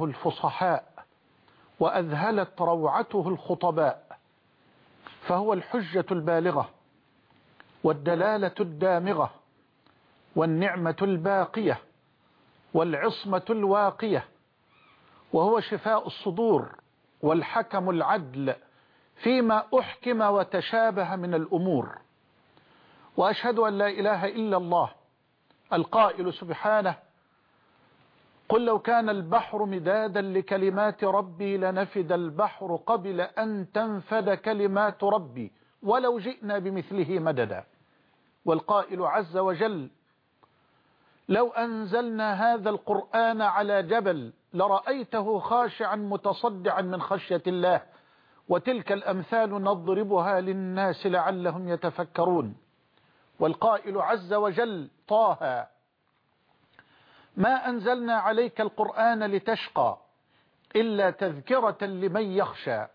الفصحاء وأذهلت روعته الخطباء فهو الحجة البالغة والدلالة الدامغة والنعمة الباقية والعصمة الواقية وهو شفاء الصدور والحكم العدل فيما أحكم وتشابه من الأمور. وأشهد أن لا إله إلا الله القائل سبحانه قل لو كان البحر مدادا لكلمات ربي لنفد البحر قبل أن تنفد كلمات ربي ولو جئنا بمثله مددا. والقائل عز وجل لو أنزلنا هذا القرآن على جبل لرأيته خاشعا متصدعا من خشية الله وتلك الأمثال نضربها للناس لعلهم يتفكرون. والقائل عز وجل طه ما أنزلنا عليك القرآن لتشقى إلا تذكرة لمن يخشى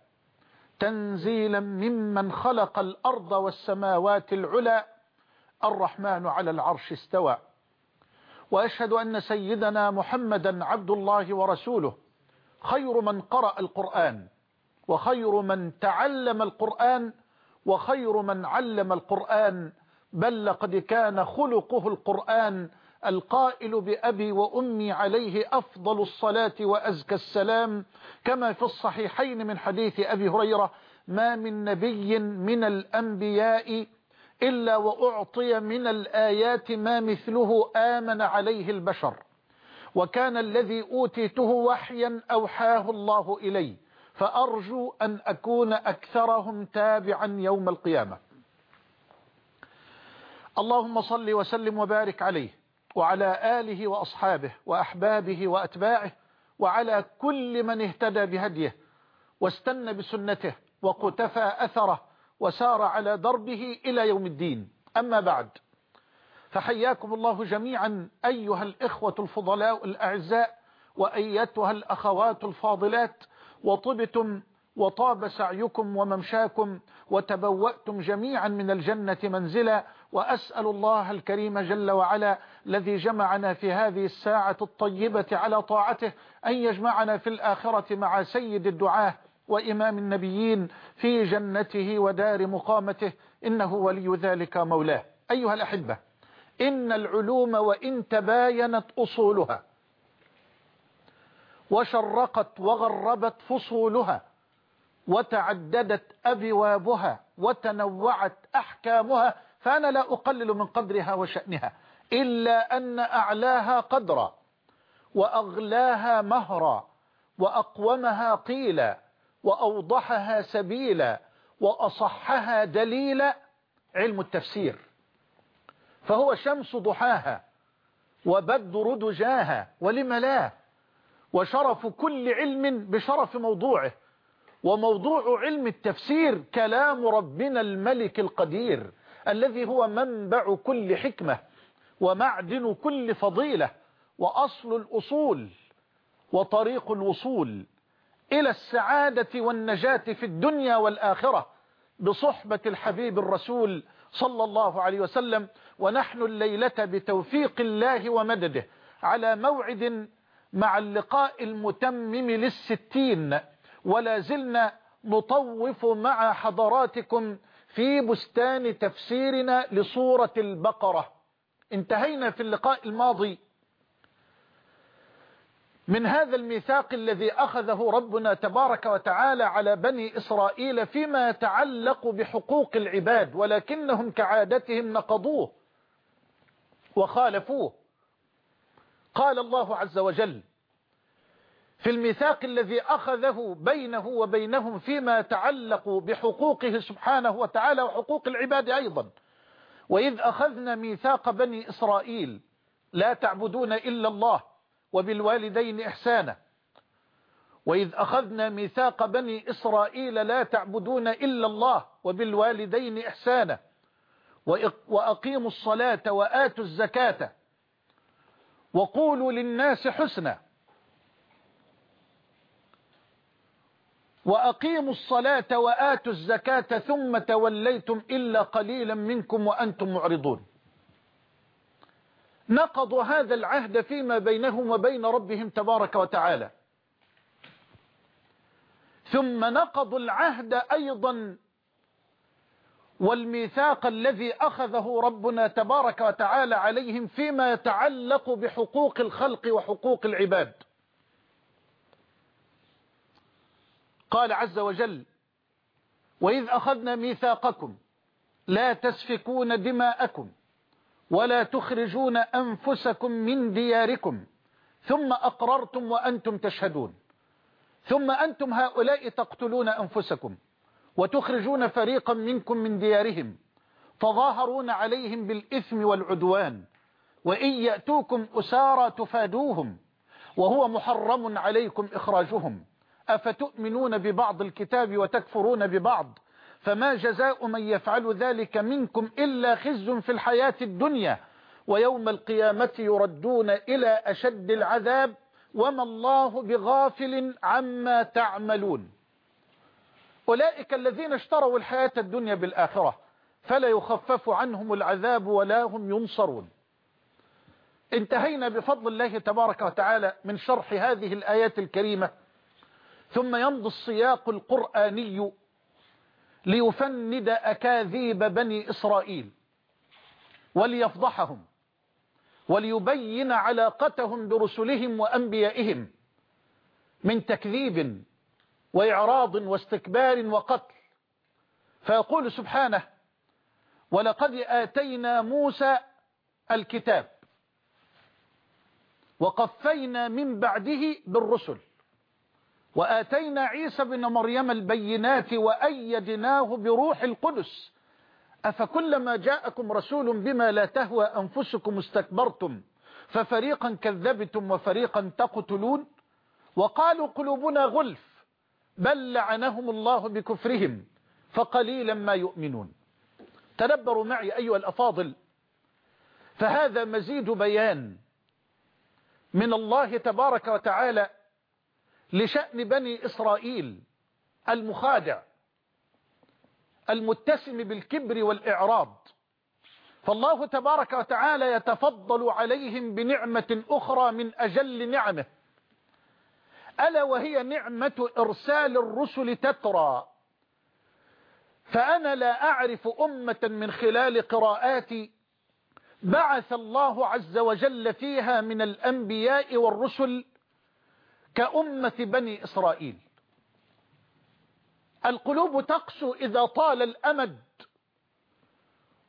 تنزيلا ممن خلق الأرض والسماوات العلى الرحمن على العرش استوى. وأشهد أن سيدنا محمدا عبد الله ورسوله خير من قرأ القرآن وخير من تعلم القرآن وخير من علم القرآن بل لقد كان خلقه القرآن القائل بأبي وأمي عليه أفضل الصلاة وأزكى السلام كما في الصحيحين من حديث أبي هريرة ما من نبي من الأنبياء إلا وأعطي من الآيات ما مثله آمن عليه البشر وكان الذي أوتيته وحيا أوحاه الله إلي فأرجو أن أكون أكثرهم تابعا يوم القيامة. اللهم صل وسلم وبارك عليه. وعلى آله وأصحابه وأحبابه وأتباعه وعلى كل من اهتدى بهديه واستنى بسنته وقتفى أثره وسار على دربه إلى يوم الدين. أما بعد فحياكم الله جميعا أيها الإخوة الفضلاء الأعزاء وأيتها الأخوات الفاضلات وطبتم وطاب سعيكم وممشاكم وتبوأتم جميعا من الجنة منزلا وأسأل الله الكريم جل وعلا الذي جمعنا في هذه الساعة الطيبة على طاعته أن يجمعنا في الآخرة مع سيد الدعاة وإمام النبيين في جنته ودار مقامته إنه ولي ذلك مولاه. أيها الأحبة إن العلوم وإن تباينت أصولها وشرقت وغربت فصولها وتعددت أبوابها وتنوعت أحكامها فأنا لا أقلل من قدرها وشأنها. إلا أن أعلاها قدرا وأغلاها مهرا وأقومها قيلا وأوضحها سبيلا وأصحها دليلا علم التفسير. فهو شمس ضحاها وبدر دجاها ولم لا؟ وشرف كل علم بشرف موضوعه وموضوع علم التفسير كلام ربنا الملك القدير الذي هو منبع كل حكمة. ومعدن كل فضيلة وأصل الأصول وطريق الوصول إلى السعادة والنجاة في الدنيا والآخرة بصحبة الحبيب الرسول صلى الله عليه وسلم ونحن الليلة بتوفيق الله ومدده على موعد مع اللقاء المتمم للستين ولا زلنا نطوف مع حضراتكم في بستان تفسيرنا لصورة البقرة. انتهينا في اللقاء الماضي من هذا الميثاق الذي أخذه ربنا تبارك وتعالى على بني إسرائيل فيما يتعلق بحقوق العباد ولكنهم كعادتهم نقضوه وخالفوه. قال الله عز وجل في الميثاق الذي أخذه بينه وبينهم فيما يتعلق بحقوقه سبحانه وتعالى وحقوق العباد أيضا. وإذ أخذنا ميثاق بني إسرائيل لا تعبدون إلا الله وبالوالدين إحسانا. وإذ أخذنا ميثاق بني إسرائيل لا تعبدون إلا الله وبالوالدين إحسانا. وأقيموا الصلاة وآتوا الزكاة. وقولوا للناس حسنا. وأقيموا الصلاة وآتوا الزكاة ثم توليتم إلا قليلا منكم وأنتم معرضون. نقضوا هذا العهد فيما بينهم وبين ربهم تبارك وتعالى. ثم نقضوا العهد أيضا والميثاق الذي أخذه ربنا تبارك وتعالى عليهم فيما يتعلق بحقوق الخلق وحقوق العباد. قال عز وجل وإذ أخذنا ميثاقكم لا تسفكون دماءكم ولا تخرجون أنفسكم من دياركم ثم أقررتم وأنتم تشهدون ثم أنتم هؤلاء تقتلون أنفسكم وتخرجون فريقا منكم من ديارهم تظاهرون عليهم بالإثم والعدوان وإن يأتوكم أسارى تفادوهم وهو محرم عليكم إخراجهم. أفتؤمنون ببعض الكتاب وتكفرون ببعض؟ فما جزاء من يفعل ذلك منكم إلا خز في الحياة الدنيا ويوم القيامة يردون إلى أشد العذاب وما الله بغافل عما تعملون. أولئك الذين اشتروا الحياة الدنيا بالآخرة فلا يخفف عنهم العذاب ولا هم ينصرون. انتهينا بفضل الله تبارك وتعالى من شرح هذه الآيات الكريمة ثم يمضي السياق القرآني ليفند أكاذيب بني إسرائيل وليفضحهم وليبين علاقتهم برسلهم وأنبيائهم من تكذيب وإعراض واستكبار وقتل. فيقول سبحانه ولقد آتينا موسى الكتاب وقفينا من بعده بالرسل وآتينا عيسى بن مريم البينات وأيدناه بروح القدس. أفكلما جاءكم رسول بما لا تهوى أنفسكم استكبرتم ففريقا كذبتم وفريقا تقتلون؟ وقالوا قلوبنا غلف بل لعنهم الله بكفرهم فقليلا ما يؤمنون. تدبروا معي أيها الأفاضل فهذا مزيد بيان من الله تبارك وتعالى لشأن بني إسرائيل المخادع المتسم بالكبر والإعراض. فالله تبارك وتعالى يتفضل عليهم بنعمة أخرى من أجل نعمه. ألا وهي نعمة إرسال الرسل تترى. فأنا لا أعرف أمة من خلال قراءاتي بعث الله عز وجل فيها من الأنبياء والرسل كأمة بني إسرائيل. القلوب تقسو إذا طال الأمد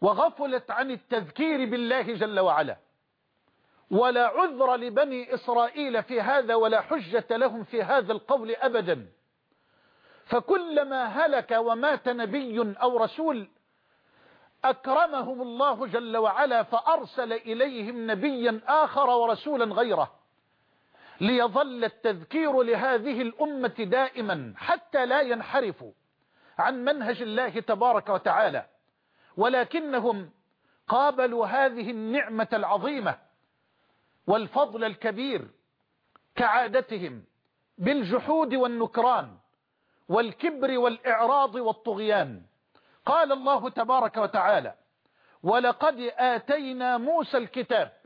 وغفلت عن التذكير بالله جل وعلا. ولا عذر لبني إسرائيل في هذا ولا حجة لهم في هذا القول أبدا. فكلما هلك ومات نبي أو رسول أكرمهم الله جل وعلا فأرسل إليهم نبيا آخر ورسولا غيره. ليظل التذكير لهذه الأمة دائما حتى لا ينحرفوا عن منهج الله تبارك وتعالى. ولكنهم قابلوا هذه النعمة العظيمة والفضل الكبير كعادتهم بالجحود والنكران والكبر والإعراض والطغيان. قال الله تبارك وتعالى ولقد آتينا موسى الكتاب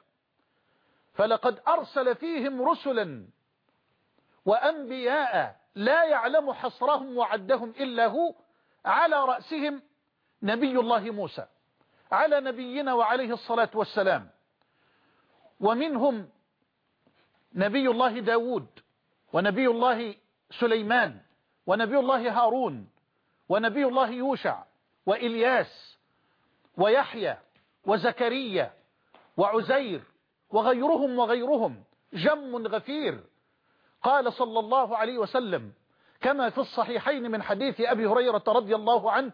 فلقد أرسل فيهم رسلا وأنبياء لا يعلم حصرهم وعدهم إلا هو على رأسهم نبي الله موسى على نبينا وعليه الصلاة والسلام. ومنهم نبي الله داود ونبي الله سليمان ونبي الله هارون ونبي الله يوشع وإلياس ويحيى وزكريا وعزير وغيرهم وغيرهم. جم غفير. قال صلى الله عليه وسلم كما في الصحيحين من حديث أبي هريرة رضي الله عنه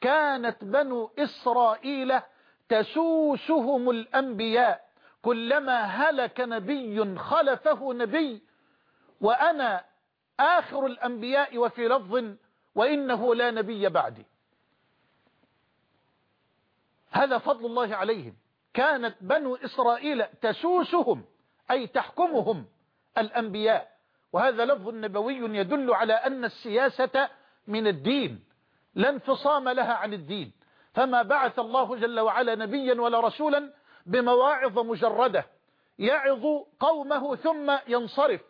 كانت بنو إسرائيل تسوسهم الأنبياء كلما هلك نبي خلفه نبي وأنا آخر الأنبياء وفي لفظ وإنه لا نبي بعدي. هذا فضل الله عليهم. كانت بنو إسرائيل تسوسهم أي تحكمهم الأنبياء. وهذا لفظ نبوي يدل على أن السياسة من الدين لا انفصام لها عن الدين. فما بعث الله جل وعلا نبيا ولا رسولا بمواعظ مجردة يعظ قومه ثم ينصرف.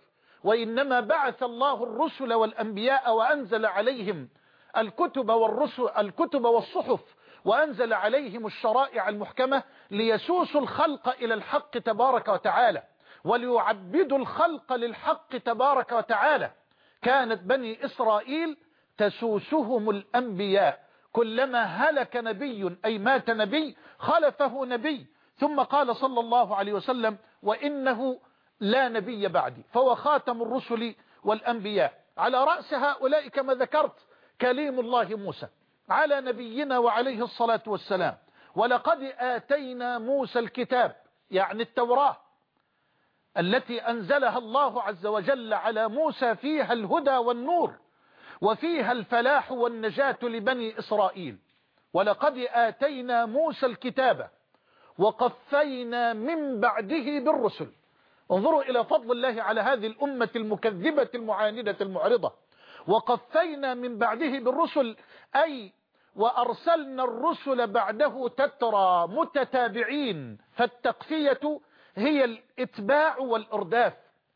وإنما بعث الله الرسل والأنبياء وأنزل عليهم الكتب والرسل الكتب والصحف وأنزل عليهم الشرائع المحكمة ليسوسوا الخلق إلى الحق تبارك وتعالى وليعبدوا الخلق للحق تبارك وتعالى. كانت بني إسرائيل تسوسهم الأنبياء. كلما هلك نبي أي مات نبي خلفه نبي. ثم قال صلى الله عليه وسلم وإنه لا نبي بعدي. فهو خاتم الرسل والأنبياء. على رأس هؤلاء كما ذكرت كليم الله موسى. على نبينا وعليه الصلاة والسلام. ولقد آتينا موسى الكتاب يعني التوراة التي أنزلها الله عز وجل على موسى فيها الهدى والنور وفيها الفلاح والنجاة لبني إسرائيل. ولقد آتينا موسى الكتاب وقفينا من بعده بالرسل. انظروا إلى فضل الله على هذه الأمة المكذبة المعاندة المعرضة. وقفينا من بعده بالرسل أي وأرسلنا الرسل بعده تترى متتابعين فالتقفية هي الإتباع والإرداف.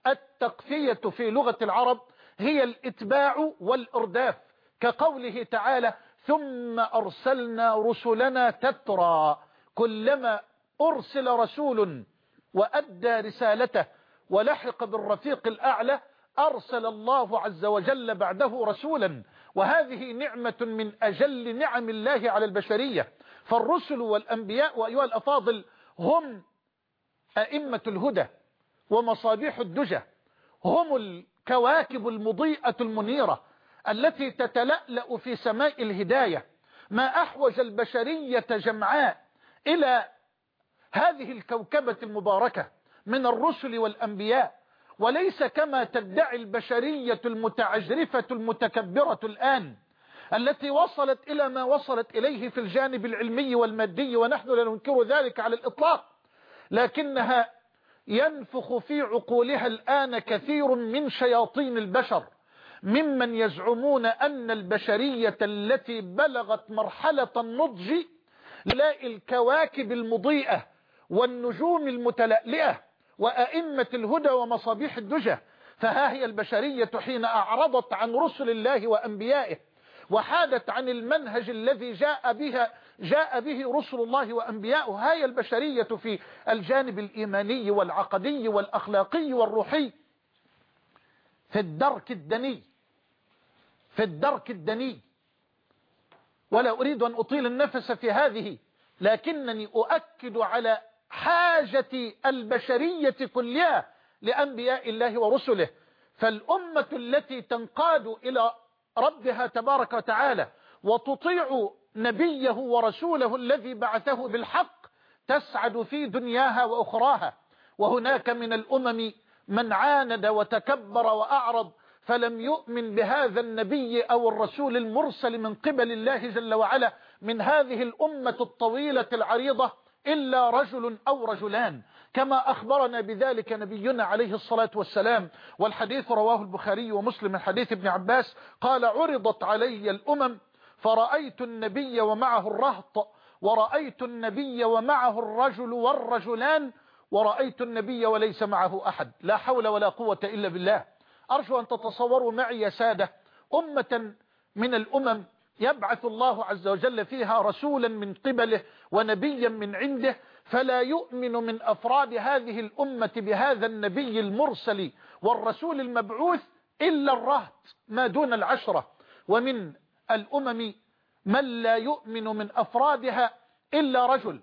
التقفية في لغة العرب هي الإتباع والإرداف كقوله تعالى ثم أرسلنا رسلنا تترى كلما أرسل رسول وأدى رسالته ولحق بالرفيق الأعلى أرسل الله عز وجل بعده رسولا. وهذه نعمة من أجل نعم الله على البشرية. فالرسل والأنبياء وأيها الأفاضل هم أئمة الهدى ومصابيح الدجى. هم الكواكب المضيئة المنيرة التي تتلألأ في سماء الهداية. ما أحوج البشرية جمعاء إلى هذه الكوكبة المباركة من الرسل والأنبياء. وليس كما تدعي البشرية المتعجرفة المتكبرة الآن التي وصلت إلى ما وصلت إليه في الجانب العلمي والمادي ونحن لا ننكر ذلك على الإطلاق لكنها ينفخ في عقولها الآن كثير من شياطين البشر ممن يزعمون أن البشرية التي بلغت مرحلة النضج لا الكواكب المضيئة والنجوم المتلألئة وأئمة الهدى ومصابيح الدجى فها هي البشرية حين أعرضت عن رسل الله وأنبيائه وحادت عن المنهج الذي جاء بها جاء به رسل الله وأنبياؤه هاي البشرية في الجانب الإيماني والعقدي والأخلاقي والروحي. في الدرك الدني في الدرك الدني. ولا أريد أن أطيل النفس في هذه لكنني أؤكد على حاجة البشرية كلها لأنبياء الله ورسله. فالأمة التي تنقاد إلى ربها تبارك وتعالى وتطيع نبيه ورسوله الذي بعثه بالحق تسعد في دنياها وأخراها. وهناك من الأمم من عاند وتكبر وأعرض فلم يؤمن بهذا النبي أو الرسول المرسل من قبل الله جل وعلا من هذه الأمة الطويلة العريضة إلا رجل أو رجلان كما أخبرنا بذلك نبينا عليه الصلاة والسلام. والحديث رواه البخاري ومسلم من حديث ابن عباس قال عرضت علي الأمم فرأيت النبي ومعه الرهط ورأيت النبي ومعه الرجل والرجلان ورأيت النبي وليس معه أحد. لا حول ولا قوة إلا بالله. أرجو أن تتصوروا معي يا سادة أمة من الأمم يبعث الله عز وجل فيها رسولا من قبله ونبيا من عنده فلا يؤمن من أفراد هذه الأمة بهذا النبي المرسل والرسول المبعوث إلا الرهط ما دون العشرة. ومن الأمم من لا يؤمن من أفرادها إلا رجل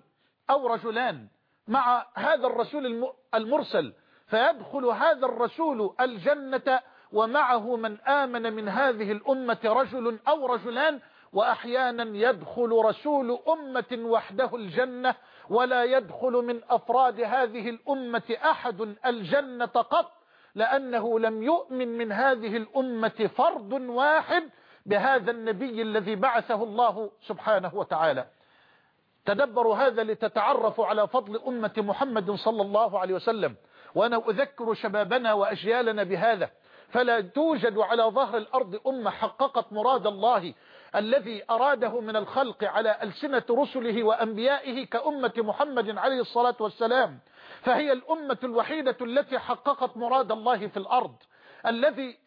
أو رجلان مع هذا الرسول المرسل فيدخل هذا الرسول الجنة ومعه من آمن من هذه الأمة رجل أو رجلان وأحيانا يدخل رسول أمة وحده الجنة ولا يدخل من أفراد هذه الأمة أحد الجنة قط لأنه لم يؤمن من هذه الأمة فرد واحد بهذا النبي الذي بعثه الله سبحانه وتعالى. تدبروا هذا لتتعرفوا على فضل أمة محمد صلى الله عليه وسلم. وأنا أذكر شبابنا وأجيالنا بهذا. فلا توجد على ظهر الأرض أمة حققت مراد الله الذي أراده من الخلق على ألسنة رسله وأنبيائه كأمة محمد عليه الصلاة والسلام. فهي الأمة الوحيدة التي حققت مراد الله في الأرض. الذي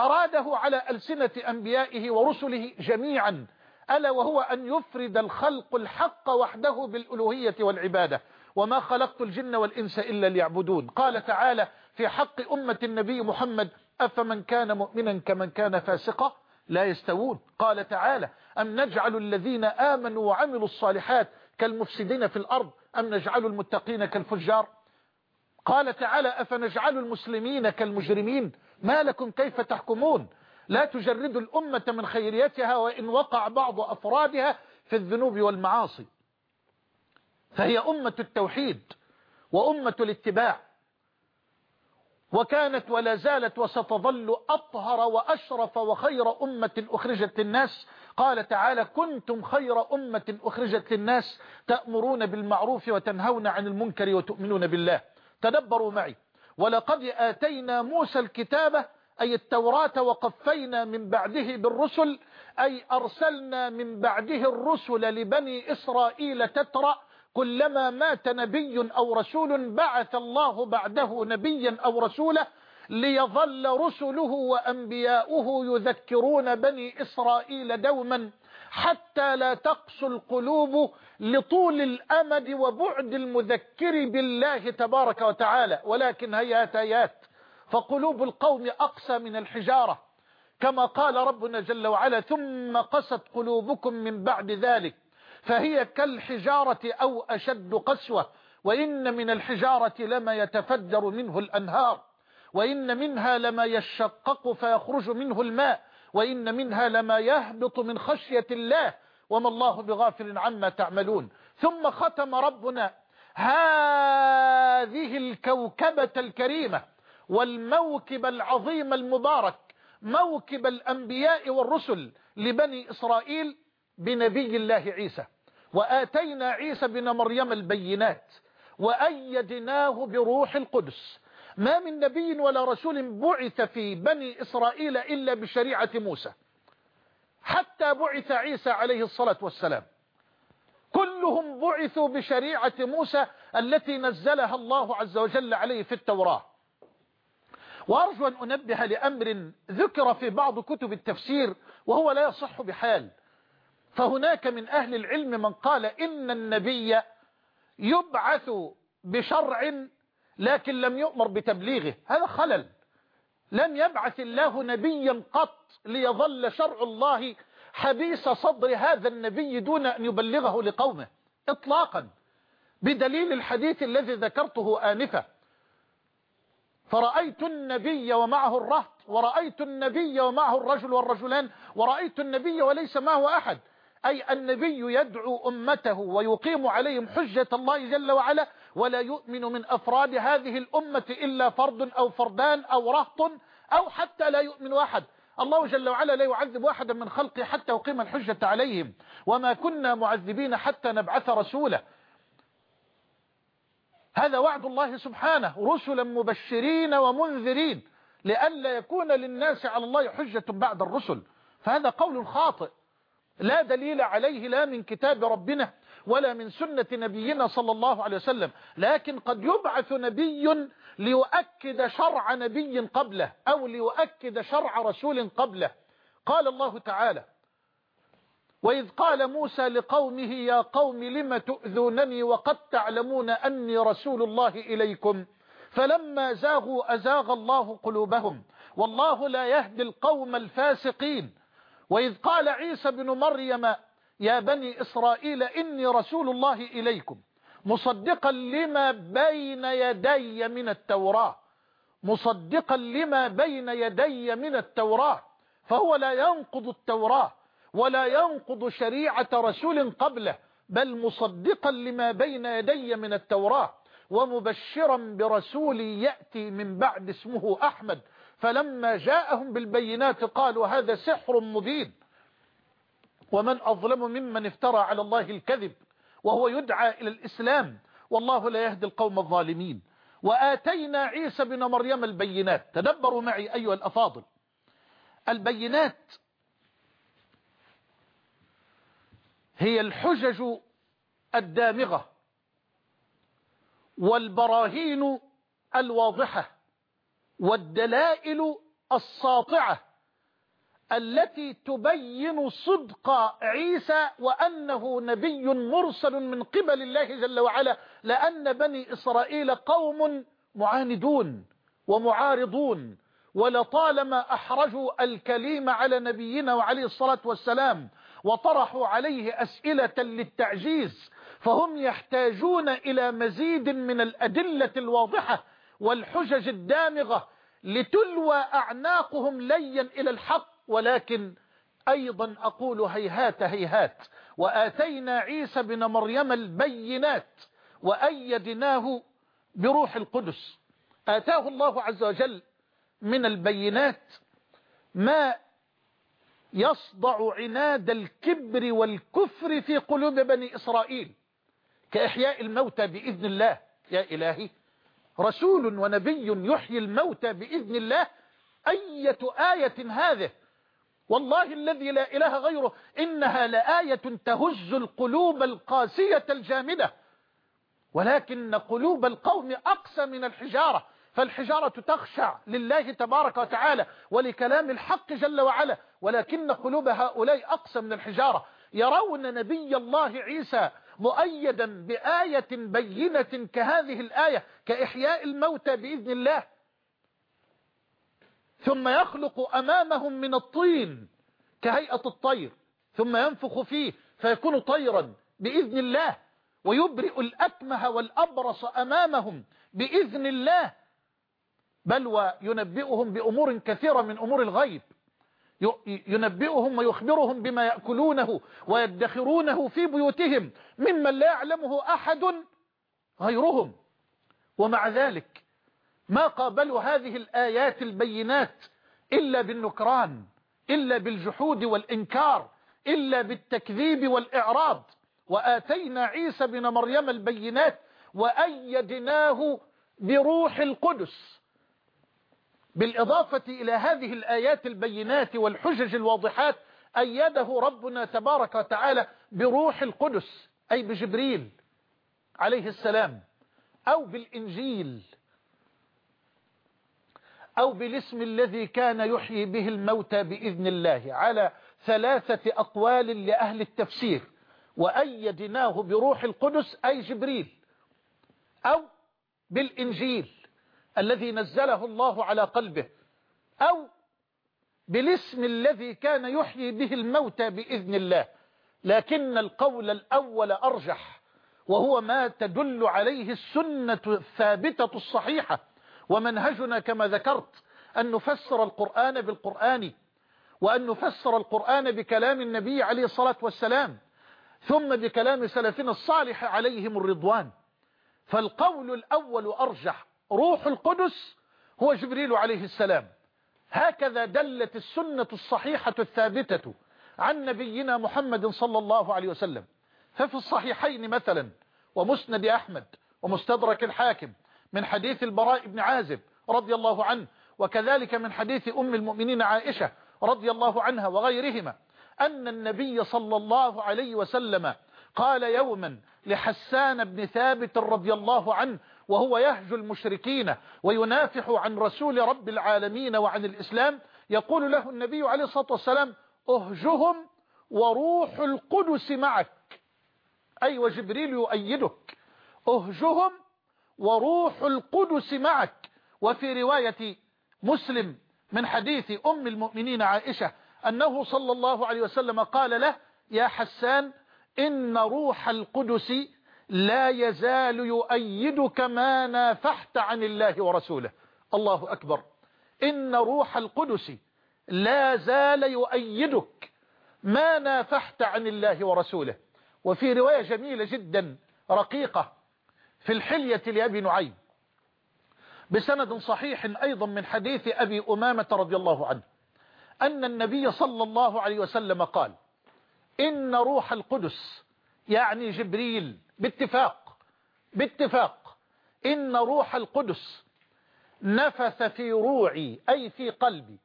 أراده على ألسنة أنبيائه ورسله جميعا ألا وهو أن يفرد الخلق الحق وحده بالألوهية والعبادة. وما خلقت الجن والإنس إلا ليعبدون. قال تعالى في حق أمة النبي محمد أفمن كان مؤمنا كمن كان فاسقا؟ لا يستوون. قال تعالى أم نجعل الذين آمنوا وعملوا الصالحات كالمفسدين في الأرض؟ أم نجعل المتقين كالفجار؟ قال تعالى أفنجعل المسلمين كالمجرمين؟ ما لكم كيف تحكمون؟ لا تجردوا الأمة من خيريتها وإن وقع بعض أفرادها في الذنوب والمعاصي. فهي أمة التوحيد وأمة الاتباع. وكانت ولا زالت وستظل أطهر وأشرف وخير أمة أخرجت للناس. قال تعالى كنتم خير أمة أخرجت للناس تأمرون بالمعروف وتنهون عن المنكر وتؤمنون بالله. تدبروا معي. ولقد آتينا موسى الكتابة أي التوراة وقفينا من بعده بالرسل أي أرسلنا من بعده الرسل لبني إسرائيل تترأ. كلما مات نبي أو رسول بعث الله بعده نبيا أو رسولا ليظل رسله وأنبياؤه يذكرون بني إسرائيل دوما حتى لا تقسو القلوب لطول الأمد وبعد المذكر بالله تبارك وتعالى ولكن هيات هيات فقلوب القوم أقسى من الحجارة كما قال ربنا جل وعلا ثم قست قلوبكم من بعد ذلك فهي كالحجارة أو أشد قسوة وإن من الحجارة لما يتفجر منه الأنهار وإن منها لما يشقق فيخرج منه الماء وإن منها لما يهبط من خشية الله وما الله بغافل عما تعملون. ثم ختم ربنا هذه الكوكبة الكريمة والموكب العظيم المبارك موكب الأنبياء والرسل لبني إسرائيل بنبي الله عيسى. وآتينا عيسى بن مريم البينات وأيدناه بروح القدس. ما من نبي ولا رسول بعث في بني إسرائيل إلا بشريعة موسى. حتى بعث عيسى عليه الصلاة والسلام. كلهم بعثوا بشريعة موسى التي نزلها الله عز وجل عليه في التوراة. وأرجو أن أنبه لأمر ذكر في بعض كتب التفسير وهو لا يصح بحال. فهناك من أهل العلم من قال إن النبي يبعث بشرع لكن لم يؤمر بتبليغه. هذا خلل. لم يبعث الله نبيا قط ليظل شرع الله حبيس صدر هذا النبي دون أن يبلغه لقومه. اطلاقا. بدليل الحديث الذي ذكرته آنفة. فرأيت النبي ومعه الرهط ورأيت النبي ومعه الرجل والرجلان ورأيت النبي وليس معه أحد. أي النبي يدعو أمته ويقيم عليهم حجة الله جل وعلا ولا يؤمن من أفراد هذه الأمة إلا فرد أو فردان أو رهط أو حتى لا يؤمن أحد. الله جل وعلا لا يعذب واحدا من خلقه حتى يقيم الحجة عليهم. وما كنا معذبين حتى نبعث رسوله. هذا وعد الله سبحانه رسلا مبشرين ومنذرين لئلا يكون للناس على الله حجة بعد الرسل. فهذا قول خاطئ لا دليل عليه لا من كتاب ربنا ولا من سنة نبينا صلى الله عليه وسلم. لكن قد يبعث نبي ليؤكد شرع نبي قبله أو ليؤكد شرع رسول قبله. قال الله تعالى وإذ قال موسى لقومه يا قوم لم تؤذونني وقد تعلمون أني رسول الله إليكم؟ فلما زاغوا أزاغ الله قلوبهم. والله لا يهدي القوم الفاسقين. وإذ قال عيسى بن مريم يا بني إسرائيل إني رسول الله إليكم مصدقا لما بين يدي من التوراة مصدقا لما بين يدي من التوراة فهو لا ينقض التوراة ولا ينقض شريعة رسول قبله بل مصدقا لما بين يدي من التوراة ومبشرا برسول يأتي من بعد اسمه أحمد فلما جاءهم بالبينات قالوا هذا سحر مبين. ومن أظلم ممن افترى على الله الكذب وهو يدعى إلى الإسلام والله لا يهدي القوم الظالمين. وآتينا عيسى بن مريم البينات. تدبروا معي أيها الأفاضل. البينات هي الحجج الدامغة والبراهين الواضحة. والدلائل الساطعة التي تبين صدق عيسى وأنه نبي مرسل من قبل الله جل وعلا لأن بني إسرائيل قوم معاندون ومعارضون ولطالما أحرجوا الكليم على نبينا وعليه الصلاة والسلام وطرحوا عليه أسئلة للتعجيز فهم يحتاجون إلى مزيد من الأدلة الواضحة والحجج الدامغة لتلوى أعناقهم ليا إلى الحق ولكن أيضا أقول هيهات هيهات. وآتينا عيسى بن مريم البينات وأيدناه بروح القدس. آتاه الله عز وجل من البينات ما يصدع عناد الكبر والكفر في قلوب بني إسرائيل كإحياء الموتى بإذن الله. يا إلهي. رسول ونبي يحيي الموتى بإذن الله. أية آية هذه؟ والله الذي لا إله غيره إنها لآية تهز القلوب القاسية الجامدة. ولكن قلوب القوم أقسى من الحجارة فالحجارة تخشع لله تبارك وتعالى ولكلام الحق جل وعلا ولكن قلوب هؤلاء أقسى من الحجارة. يرون نبي الله عيسى مؤيدا بآية بينة كهذه الآية كإحياء الموتى بإذن الله. ثم يخلق أمامهم من الطين كهيئة الطير ثم ينفخ فيه فيكون طيرا بإذن الله ويبرئ الأكمه والأبرص أمامهم بإذن الله. بل وينبئهم بأمور كثيرة من أمور الغيب. ينبئهم ويخبرهم بما يأكلونه ويدخرونه في بيوتهم ممن لا يعلمه أحد غيرهم. ومع ذلك ما قابلوا هذه الآيات البينات إلا بالنكران إلا بالجحود والإنكار إلا بالتكذيب والإعراض. وآتينا عيسى بن مريم البينات وأيدناه بروح القدس. بالإضافة إلى هذه الآيات البينات والحجج الواضحات أيده ربنا تبارك وتعالى بروح القدس أي بجبريل عليه السلام أو بالإنجيل أو بالاسم الذي كان يحيي به الموتى بإذن الله على ثلاثة أقوال لأهل التفسير وأيدناه بروح القدس أي جبريل أو بالإنجيل. الذي نزله الله على قلبه أو بالاسم الذي كان يحيي به الموتى بإذن الله. لكن القول الأول أرجح وهو ما تدل عليه السنة الثابتة الصحيحة. ومنهجنا كما ذكرت أن نفسر القرآن بالقرآن وأن نفسر القرآن بكلام النبي عليه الصلاة والسلام ثم بكلام سلفنا الصالح عليهم الرضوان. فالقول الأول أرجح روح القدس هو جبريل عليه السلام. هكذا دلت السنة الصحيحة الثابتة عن نبينا محمد صلى الله عليه وسلم. ففي الصحيحين مثلا ومسند أحمد ومستدرك الحاكم من حديث البراء بن عازب رضي الله عنه وكذلك من حديث أم المؤمنين عائشة رضي الله عنها وغيرهما أن النبي صلى الله عليه وسلم قال يوما لحسان بن ثابت رضي الله عنه وهو يهجو المشركين وينافح عن رسول رب العالمين وعن الإسلام. يقول له النبي عليه الصلاة والسلام أهجهم وروح القدس معك. أي وجبريل يؤيدك. أهجهم وروح القدس معك. وفي رواية مسلم من حديث أم المؤمنين عائشة أنه صلى الله عليه وسلم قال له يا حسان إن روح القدس لا يزال يؤيدك ما نافحت عن الله ورسوله. الله أكبر. إن روح القدس لا زال يؤيدك ما نافحت عن الله ورسوله. وفي رواية جميلة جدا رقيقة في الحلية لأبي نعيم. بسند صحيح أيضا من حديث أبي أمامة رضي الله عنه. أن النبي صلى الله عليه وسلم قال إن روح القدس يعني جبريل باتفاق باتفاق. إن روح القدس نفث في روعي أي في قلبي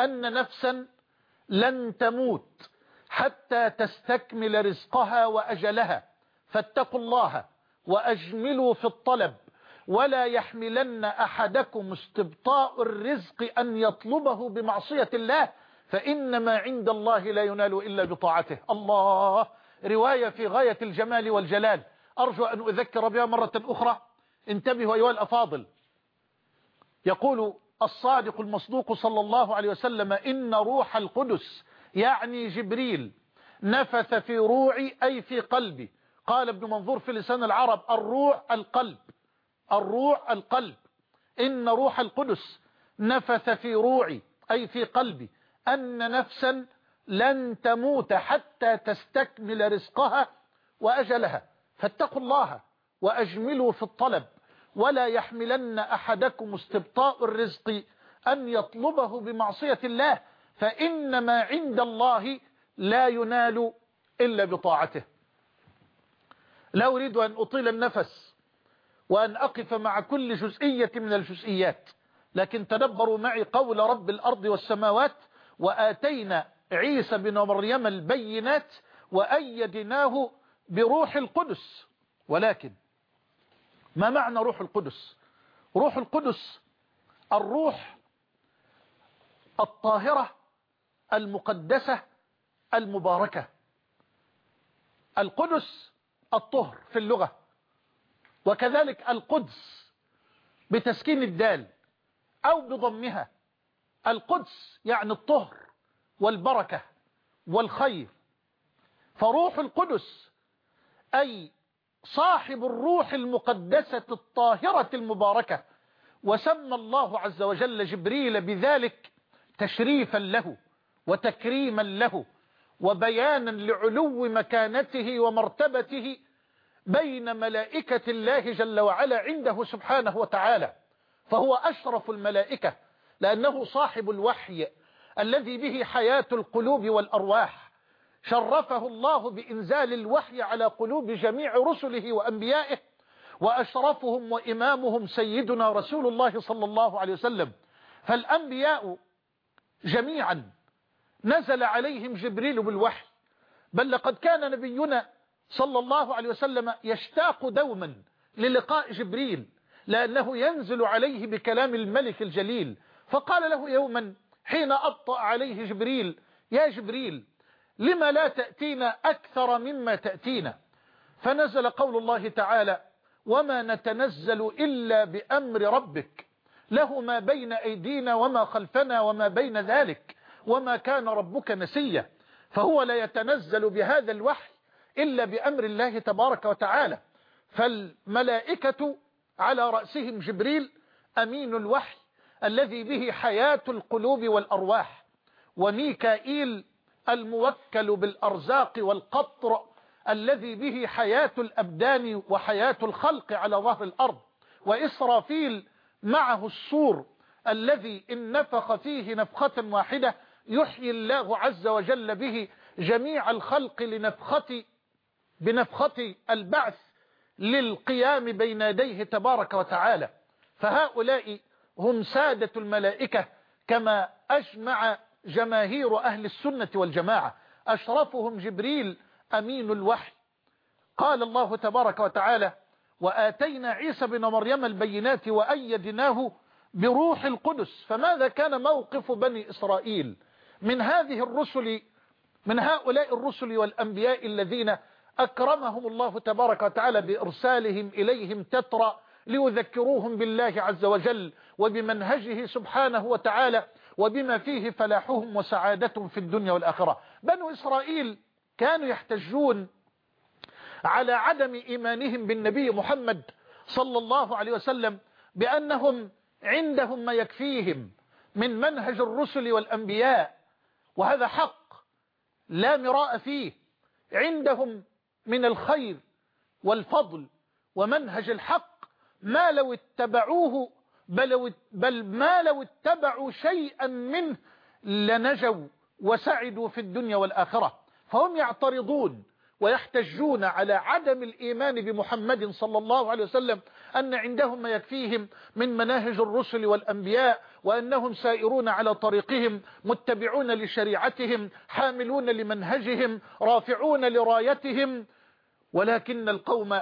أن نفسا لن تموت حتى تستكمل رزقها وأجلها. فاتقوا الله وأجملوا في الطلب. ولا يحملن أحدكم استبطاء الرزق أن يطلبه بمعصية الله فإنما عند الله لا ينال إلا بطاعته. الله رواية في غاية الجمال والجلال. أرجو أن أذكر بها مرة أخرى. انتبهوا أيها الأفاضل. يقول الصادق المصدوق صلى الله عليه وسلم إن روح القدس يعني جبريل نفث في روعي أي في قلبي. قال ابن منظور في لسان العرب الروح القلب. الروح القلب. إن روح القدس نفث في روعي أي في قلبي. أن نفسا لن تموت حتى تستكمل رزقها وأجلها. فاتقوا الله وأجملوا في الطلب. ولا يحملن أحدكم استبطاء الرزق أن يطلبه بمعصية الله فإنما عند الله لا ينال إلا بطاعته. لا أريد أن أطيل النفس وأن أقف مع كل جزئية من الجزئيات لكن تدبروا معي قول رب الأرض والسماوات وآتينا عيسى بن مريم البينات وأيدناه بروح القدس. ولكن ما معنى روح القدس؟ روح القدس الروح الطاهرة المقدسة المباركة. القدس الطهر في اللغة وكذلك القدس بتسكين الدال أو بضمها. القدس يعني الطهر. والبركة والخير. فروح القدس أي صاحب الروح المقدسة الطاهرة المباركة وسمى الله عز وجل جبريل بذلك تشريفا له وتكريما له وبيانا لعلو مكانته ومرتبته بين ملائكة الله جل وعلا عنده سبحانه وتعالى. فهو أشرف الملائكة لأنه صاحب الوحي الذي به حياة القلوب والأرواح. شرفه الله بإنزال الوحي على قلوب جميع رسله وأنبيائه وأشرفهم وإمامهم سيدنا رسول الله صلى الله عليه وسلم. فالأنبياء جميعا نزل عليهم جبريل بالوحي. بل لقد كان نبينا صلى الله عليه وسلم يشتاق دوما للقاء جبريل لأنه ينزل عليه بكلام الملك الجليل. فقال له يوما حين أبطأ عليه جبريل يا جبريل لما لا تأتينا أكثر مما تأتينا؟ فنزل قول الله تعالى وما نتنزل إلا بأمر ربك له ما بين أيدينا وما خلفنا وما بين ذلك وما كان ربك نسيا فهو لا يتنزل بهذا الوحي إلا بأمر الله تبارك وتعالى. فالملائكة على رأسهم جبريل أمين الوحي الذي به حياة القلوب والأرواح وميكائيل الموكل بالأرزاق والقطر الذي به حياة الأبدان وحياة الخلق على ظهر الأرض وإسرافيل معه الصور الذي إن نفخ فيه نفخة واحدة يحيي الله عز وجل به جميع الخلق لنفخة بنفخة البعث للقيام بين يديه تبارك وتعالى. فهؤلاء هم سادة الملائكة كما أجمع جماهير أهل السنة والجماعة. أشرفهم جبريل أمين الوحي. قال الله تبارك وتعالى وآتينا عيسى بن مريم البينات وأيدناه بروح القدس. فماذا كان موقف بني إسرائيل؟ من هذه الرسل من هؤلاء الرسل والأنبياء الذين أكرمهم الله تبارك وتعالى بإرسالهم إليهم تترى ليذكروهم بالله عز وجل وبمنهجه سبحانه وتعالى وبما فيه فلاحهم وسعادتهم في الدنيا والآخرة. بنو إسرائيل كانوا يحتجون على عدم إيمانهم بالنبي محمد صلى الله عليه وسلم بأنهم عندهم ما يكفيهم من منهج الرسل والأنبياء وهذا حق لا مراء فيه. عندهم من الخير والفضل ومنهج الحق ما لو اتبعوه بل, بل ما لو اتبعوا شيئا منه لنجوا وسعدوا في الدنيا والآخرة. فهم يعترضون ويحتجون على عدم الإيمان بمحمد صلى الله عليه وسلم أن عندهم ما يكفيهم من مناهج الرسل والأنبياء وأنهم سائرون على طريقهم متبعون لشريعتهم حاملون لمنهجهم رافعون لرايتهم. ولكن القوم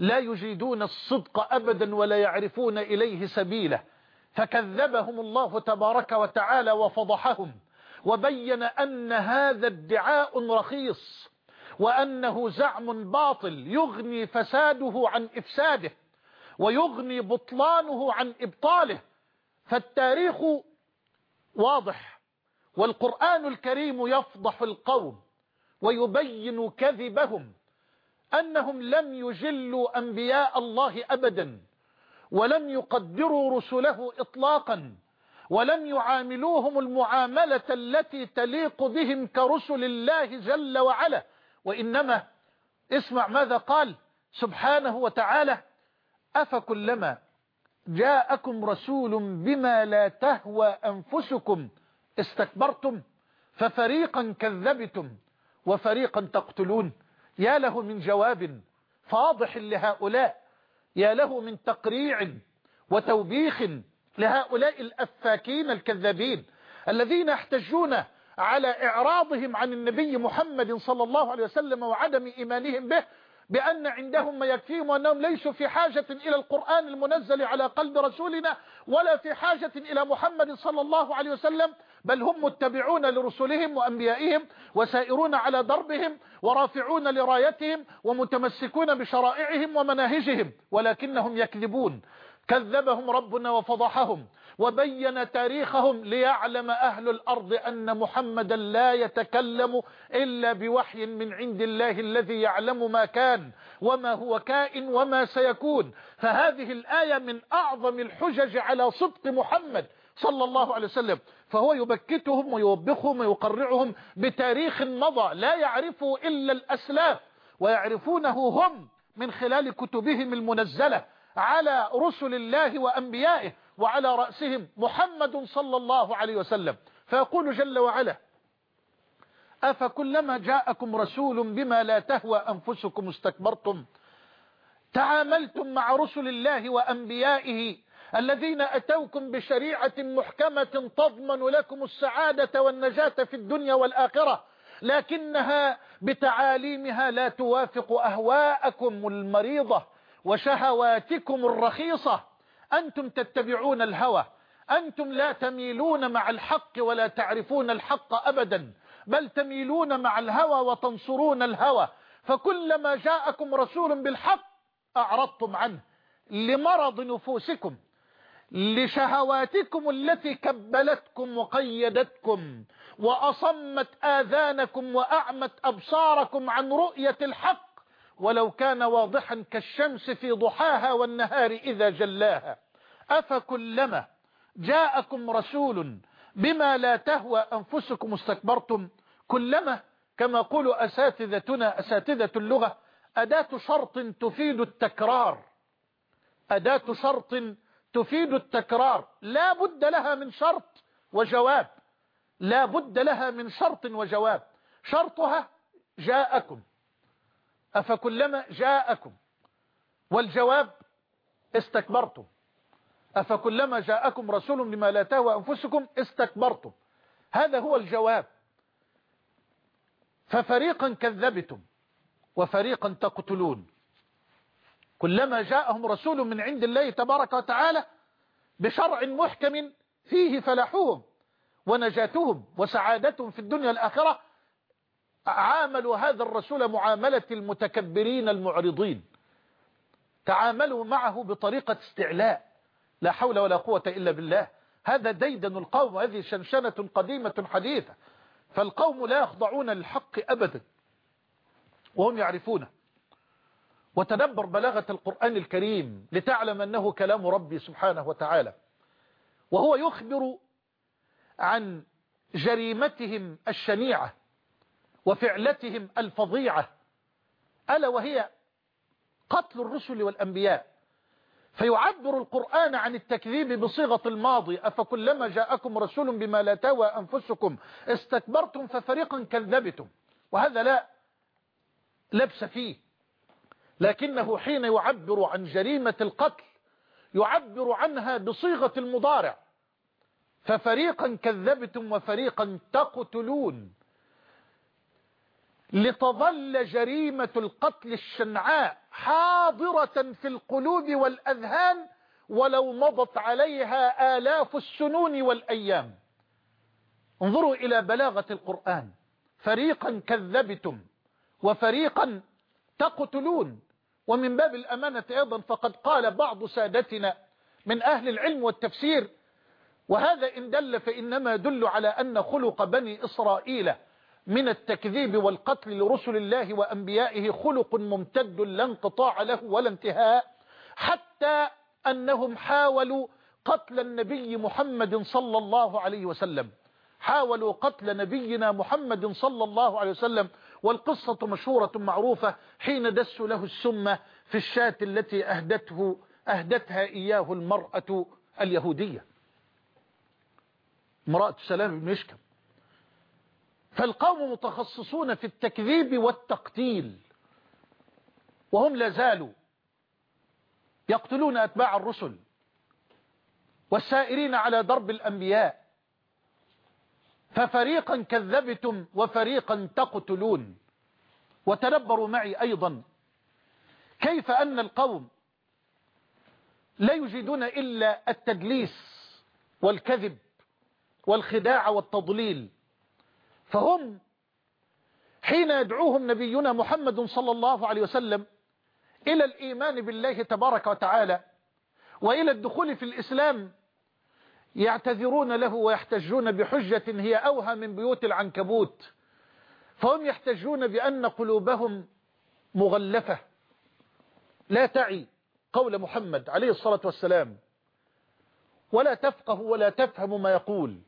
لا يجيدون الصدق أبدا ولا يعرفون إليه سبيله. فكذبهم الله تبارك وتعالى وفضحهم وبين أن هذا ادعاء رخيص وأنه زعم باطل يغني فساده عن إفساده ويغني بطلانه عن إبطاله. فالتاريخ واضح والقرآن الكريم يفضح القوم ويبين كذبهم. أنهم لم يجلوا أنبياء الله أبدا ولم يقدروا رسله إطلاقا ولم يعاملوهم المعاملة التي تليق بهم كرسل الله جل وعلا. وإنما اسمع ماذا قال سبحانه وتعالى أفكلما جاءكم رسول بما لا تهوى أنفسكم استكبرتم ففريقا كذبتم وفريقا تقتلون. يا له من جواب فاضح لهؤلاء يا له من تقريع وتوبيخ لهؤلاء الأفاكين الكذابين الذين يحتجون على إعراضهم عن النبي محمد صلى الله عليه وسلم وعدم إيمانهم به بأن عندهم ما يكفيهم وأنهم ليسوا في حاجة إلى القرآن المنزل على قلب رسولنا ولا في حاجة إلى محمد صلى الله عليه وسلم بل هم متبعون لرسلهم وأنبيائهم وسائرون على دربهم ورافعون لرايتهم ومتمسكون بشرائعهم ومناهجهم ولكنهم يكذبون. كذبهم ربنا وفضحهم وبين تاريخهم ليعلم أهل الأرض أن محمدا لا يتكلم إلا بوحي من عند الله الذي يعلم ما كان وما هو كائن وما سيكون. فهذه الآية من أعظم الحجج على صدق محمد. صلى الله عليه وسلم فهو يبكتهم ويوبخهم ويقرعهم بتاريخ مضى لا يعرفه إلا الأسلاف ويعرفونه هم من خلال كتبهم المنزلة على رسل الله وأنبيائه وعلى رأسهم محمد صلى الله عليه وسلم. فيقول جل وعلا أفكلما جاءكم رسول بما لا تهوى أنفسكم استكبرتم تعاملتم مع رسل الله وأنبيائه الذين أتوكم بشريعة محكمة تضمن لكم السعادة والنجاة في الدنيا والآخرة لكنها بتعاليمها لا توافق أهواءكم المريضة وشهواتكم الرخيصة. أنتم تتبعون الهوى أنتم لا تميلون مع الحق ولا تعرفون الحق أبدا بل تميلون مع الهوى وتنصرون الهوى. فكلما جاءكم رسول بالحق أعرضتم عنه لمرض نفوسكم. لشهواتكم التي كبلتكم وقيدتكم وأصمت آذانكم وأعمت أبصاركم عن رؤية الحق ولو كان واضحا كالشمس في ضحاها والنهار إذا جلاها. أفكلما جاءكم رسول بما لا تهوى أنفسكم استكبرتم. كلما كما قول أساتذتنا أساتذة اللغة أداة شرط تفيد التكرار. أداة شرط تفيد التكرار. لا بد لها من شرط وجواب. لا بد لها من شرط وجواب. شرطها جاءكم. أفكلما جاءكم. والجواب استكبرتم. أفكلما جاءكم رسول بما لا تهوى أنفسكم استكبرتم. هذا هو الجواب. ففريقا كذبتم وفريقا تقتلون. كلما جاءهم رسول من عند الله تبارك وتعالى بشرع محكم فيه فلاحهم ونجاتهم وسعادتهم في الدنيا والآخرة عاملوا هذا الرسول معاملة المتكبرين المعرضين. تعاملوا معه بطريقة استعلاء لا حول ولا قوة إلا بالله. هذا ديدن القوم هذه شنشنة قديمة حديثة. فالقوم لا يخضعون للحق أبدا وهم يعرفونه. وتدبر بلاغة القرآن الكريم لتعلم أنه كلام ربي سبحانه وتعالى. وهو يخبر عن جريمتهم الشنيعة وفعلتهم الفظيعة ألا وهي قتل الرسل والأنبياء. فيعبر القرآن عن التكذيب بصيغة الماضي أفكلما جاءكم رسول بما لا تهوى أنفسكم استكبرتم ففريقا كذبتم. وهذا لا لبس فيه. لكنه حين يعبر عن جريمة القتل يعبر عنها بصيغة المضارع. ففريقا كذبتم وفريقا تقتلون. لتظل جريمة القتل الشنعاء حاضرة في القلوب والأذهان ولو مضت عليها آلاف السنون والأيام. انظروا إلى بلاغة القرآن. فريقا كذبتم وفريقا تقتلون. ومن باب الأمانة أيضا فقد قال بعض سادتنا من أهل العلم والتفسير وهذا إن دل فإنما يدل على أن خلق بني إسرائيل من التكذيب والقتل لرسل الله وأنبيائه خلق ممتد لا انقطاع له ولا انتهاء حتى أنهم حاولوا قتل النبي محمد صلى الله عليه وسلم. حاولوا قتل نبينا محمد صلى الله عليه وسلم والقصة مشهورة معروفة حين دسوا له السم في الشاة التي أهدته أهدتها إياه المرأة اليهودية. امرأة سلام بن يشكم فالقوم متخصصون في التكذيب والتقتيل وهم لا زالوا يقتلون أتباع الرسل والسائرين على درب الأنبياء. ففريقا كذبتم وفريقا تقتلون. وتدبروا معي أيضا. كيف أن القوم لا يجدون إلا التدليس والكذب والخداع والتضليل. فهم حين يدعوهم نبينا محمد صلى الله عليه وسلم إلى الإيمان بالله تبارك وتعالى وإلى الدخول في الإسلام يعتذرون له ويحتجون بحجة هي أوهى من بيوت العنكبوت. فهم يحتجون بأن قلوبهم مغلفة. لا تعي قول محمد عليه الصلاة والسلام. ولا تفقه ولا تفهم ما يقول.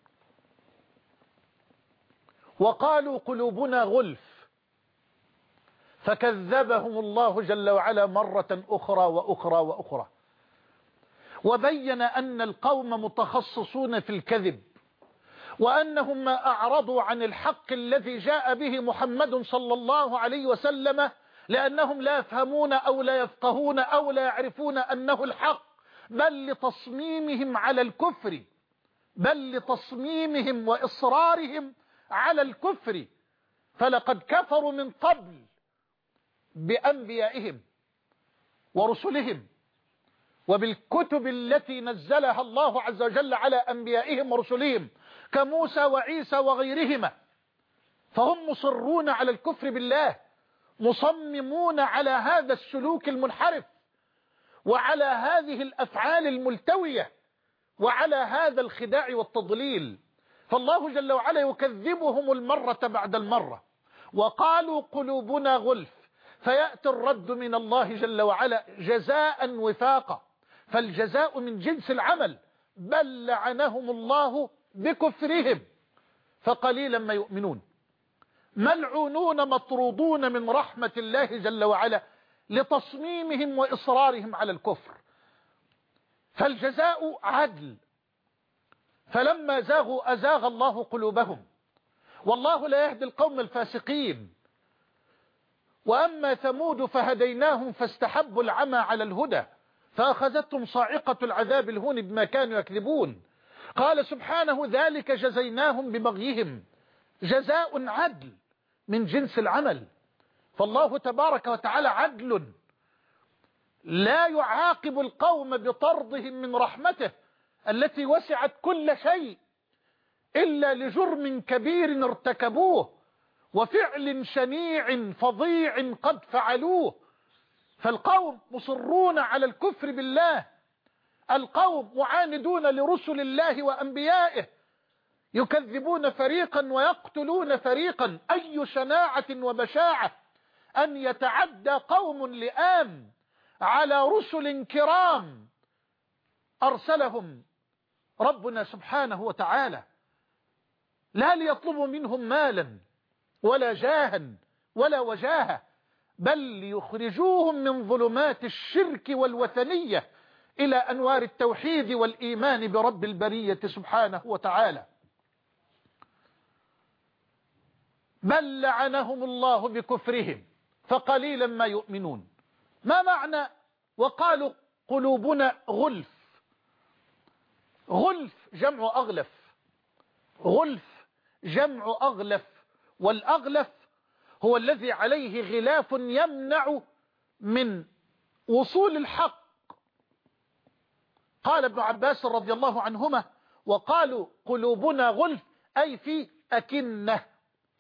وقالوا قلوبنا غلف. فكذبهم الله جل وعلا مرة أخرى وأخرى وأخرى. وبين أن القوم متخصصون في الكذب وأنهم ما أعرضوا عن الحق الذي جاء به محمد صلى الله عليه وسلم لأنهم لا يفهمون أو لا يفقهون أو لا يعرفون أنه الحق بل لتصميمهم على الكفر بل لتصميمهم وإصرارهم على الكفر. فلقد كفروا من قبل بأنبيائهم ورسلهم. وبالكتب التي نزلها الله عز وجل على أنبيائهم ورسلهم كموسى وعيسى وغيرهما. فهم مصرون على الكفر بالله مصممون على هذا السلوك المنحرف وعلى هذه الأفعال الملتوية وعلى هذا الخداع والتضليل. فالله جل وعلا يكذبهم المرة بعد المرة. وقالوا قلوبنا غلف فيأتي الرد من الله جل وعلا جزاء وفاقا. فالجزاء من جنس العمل. بل لعنهم الله بكفرهم. فقليلا ما يؤمنون. ملعونون مطرودون من رحمة الله جل وعلا لتصميمهم وإصرارهم على الكفر. فالجزاء عدل. فلما زاغوا أزاغ الله قلوبهم. والله لا يهدي القوم الفاسقين. وأما ثمود فهديناهم فاستحبوا العمى على الهدى. فأخذتهم صاعقة العذاب الهون بما كانوا يكذبون. قال سبحانه ذلك جزيناهم ببغيهم. جزاء عدل من جنس العمل. فالله تبارك وتعالى عدل لا يعاقب القوم بطردهم من رحمته التي وسعت كل شيء إلا لجرم كبير ارتكبوه وفعل شنيع فظيع قد فعلوه. فالقوم مصرون على الكفر بالله. القوم معاندون لرسل الله وأنبيائه. يكذبون فريقا ويقتلون فريقا. أي شناعة وبشاعة أن يتعدى قوم لآم على رسل كرام. أرسلهم ربنا سبحانه وتعالى. لا ليطلب منهم مالا ولا جاها ولا وجاهة. بل ليخرجوهم من ظلمات الشرك والوثنية إلى أنوار التوحيد والإيمان برب البرية سبحانه وتعالى. بل لعنهم الله بكفرهم فقليلا ما يؤمنون. ما معنى؟ وقالوا قلوبنا غلف. غلف جمع أغلف. غلف جمع أغلف. والأغلف هو الذي عليه غلاف يمنع من وصول الحق. قال ابن عباس رضي الله عنهما وقالوا قلوبنا غلف أي في أكنة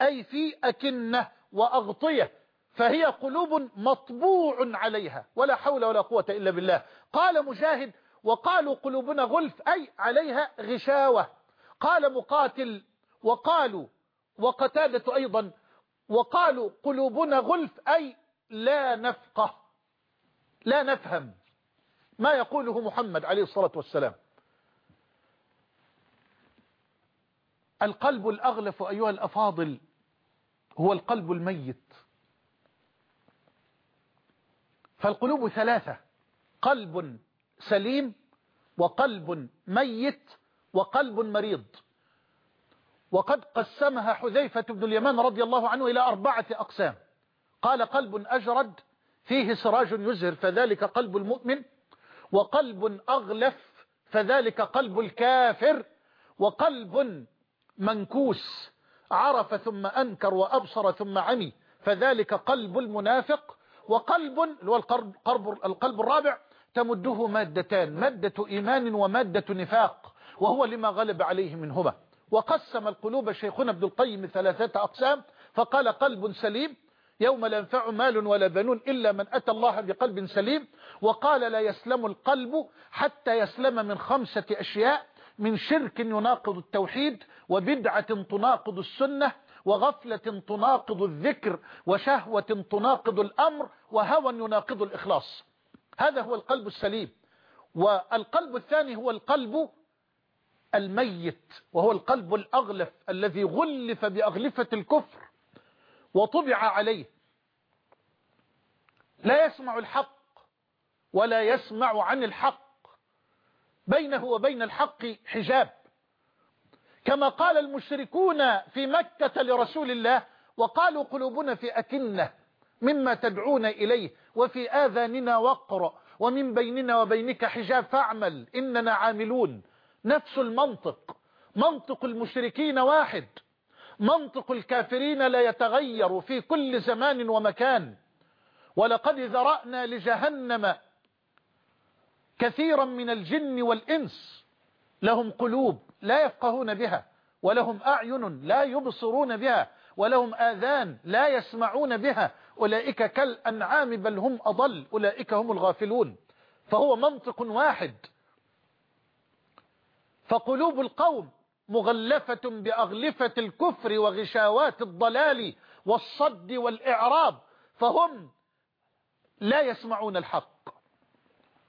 أي في أكنة وأغطية فهي قلوب مطبوع عليها ولا حول ولا قوة إلا بالله. قال مجاهد وقالوا قلوبنا غلف أي عليها غشاوة. قال مقاتل وقالوا وقتادة أيضا وقالوا قلوبنا غلف أي لا نفقه لا نفهم ما يقوله محمد عليه الصلاة والسلام. القلب الأغلف أيها الأفاضل هو القلب الميت. فالقلوب ثلاثة قلب سليم وقلب ميت وقلب مريض. وقد قسمها حذيفة بن اليمان رضي الله عنه إلى أربعة أقسام. قال قلب أجرد فيه سراج يزهر فذلك قلب المؤمن وقلب أغلف فذلك قلب الكافر وقلب منكوس عرف ثم أنكر وأبصر ثم عمي فذلك قلب المنافق وقلب هو القلب, القلب الرابع تمده مادتان مادة إيمان ومادة نفاق وهو لما غلب عليه منهما. وقسم القلوب شيخنا ابن القيم ثلاثة أقسام فقال قلب سليم يوم لا ينفع مال ولا بنون إلا من أتى الله بقلب سليم وقال لا يسلم القلب حتى يسلم من خمسة أشياء من شرك يناقض التوحيد وبدعة تناقض السنة وغفلة تناقض الذكر وشهوة تناقض الأمر وهوى يناقض الإخلاص. هذا هو القلب السليم. والقلب الثاني هو القلب الميت وهو القلب الأغلف الذي غلف بأغلفة الكفر وطبع عليه. لا يسمع الحق ولا يسمع عن الحق. بينه وبين الحق حجاب. كما قال المشركون في مكة لرسول الله وقالوا قلوبنا في أكنة مما تدعون إليه وفي آذاننا وقر ومن بيننا وبينك حجاب فاعمل إننا عاملون. نفس المنطق. منطق المشركين واحد. منطق الكافرين لا يتغير في كل زمان ومكان. ولقد ذرأنا لجهنم كثيرا من الجن والإنس. لهم قلوب لا يفقهون بها ولهم أعين لا يبصرون بها ولهم آذان لا يسمعون بها. أولئك كالأنعام بل هم أضل أولئك هم الغافلون. فهو منطق واحد. فقلوب القوم مغلفة بأغلفة الكفر وغشاوات الضلال والصد والإعراض فهم لا يسمعون الحق.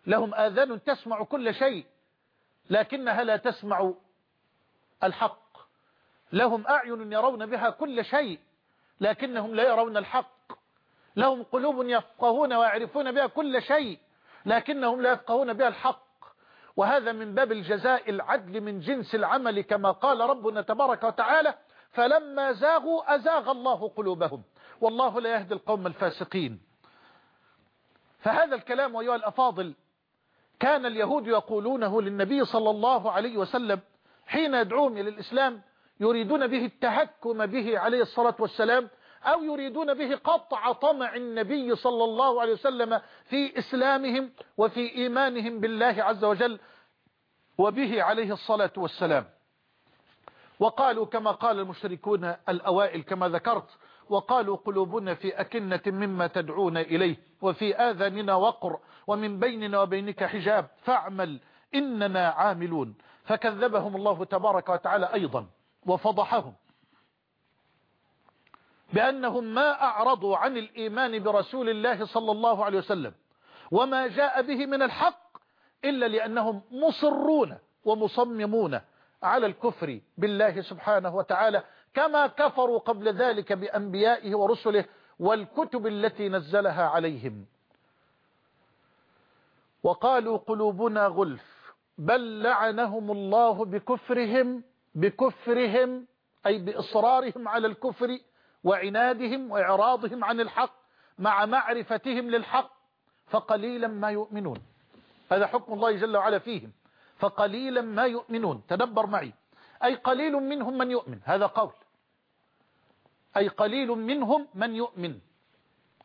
لهم آذان تسمع كل شيء لكنها لا تسمع الحق. لهم أعين يرون بها كل شيء لكنهم لا يرون الحق. لهم قلوب يفقهون ويعرفون بها كل شيء لكنهم لا يفقهون بها الحق. وهذا من باب الجزاء العدل من جنس العمل كما قال ربنا تبارك وتعالى فلما زاغوا أزاغ الله قلوبهم. والله لا يهدي القوم الفاسقين. فهذا الكلام أيها الأفاضل كان اليهود يقولونه للنبي صلى الله عليه وسلم حين يدعوهم إلى الإسلام يريدون به التهكم به عليه الصلاة والسلام أو يريدون به قطع طمع النبي صلى الله عليه وسلم في إسلامهم وفي إيمانهم بالله عز وجل وبه عليه الصلاة والسلام. وقالوا كما قال المشركون الأوائل كما ذكرت وقالوا قلوبنا في أكنة مما تدعون إليه وفي آذاننا وقر ومن بيننا وبينك حجاب فاعمل إننا عاملون. فكذبهم الله تبارك وتعالى أيضا وفضحهم. بأنهم ما أعرضوا عن الإيمان برسول الله صلى الله عليه وسلم وما جاء به من الحق إلا لأنهم مصرون ومصممون على الكفر بالله سبحانه وتعالى كما كفروا قبل ذلك بأنبيائه ورسله والكتب التي نزلها عليهم. وقالوا قلوبنا غلف بل لعنهم الله بكفرهم بكفرهم أي بإصرارهم على الكفر وعنادهم وإعراضهم عن الحق مع معرفتهم للحق فقليلا ما يؤمنون. هذا حكم الله جل وعلا فيهم. فقليلا ما يؤمنون. تدبر معي. أي قليل منهم من يؤمن. هذا قول. أي قليل منهم من يؤمن.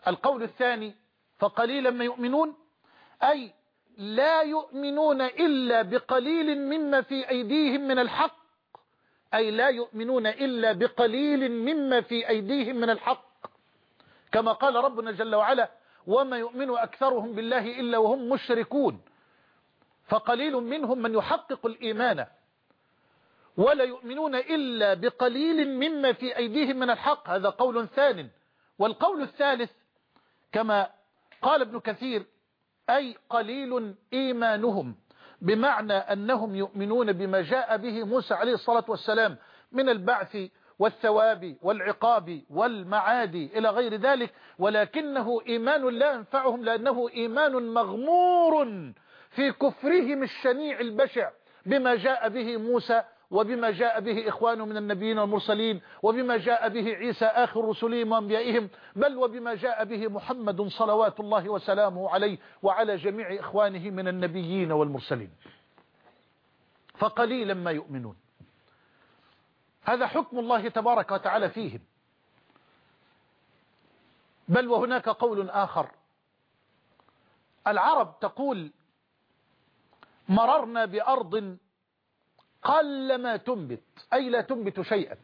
القول الثاني فقليلا ما يؤمنون. أي لا يؤمنون إلا بقليل مما في أيديهم من الحق أي لا يؤمنون إلا بقليل مما في أيديهم من الحق. كما قال ربنا جل وعلا وما يؤمن أكثرهم بالله إلا وهم مشركون. فقليل منهم من يحقق الإيمان. ولا يؤمنون إلا بقليل مما في أيديهم من الحق. هذا قول ثان. والقول الثالث كما قال ابن كثير أي قليل إيمانهم. بمعنى أنهم يؤمنون بما جاء به موسى عليه الصلاة والسلام من البعث والثواب والعقاب والمعاد إلى غير ذلك ولكنه إيمان لا ينفعهم لأنه إيمان مغمور في كفرهم الشنيع البشع بما جاء به موسى وبما جاء به إخوانه من النبيين والمرسلين وبما جاء به عيسى آخر رسلهم وأنبيائهم بل وبما جاء به محمد صلوات الله وسلامه عليه وعلى جميع إخوانه من النبيين والمرسلين. فقليلا ما يؤمنون. هذا حكم الله تبارك وتعالى فيهم. بل وهناك قول آخر. العرب تقول مررنا بأرض قل ما تنبت أي لا تنبت شيئا.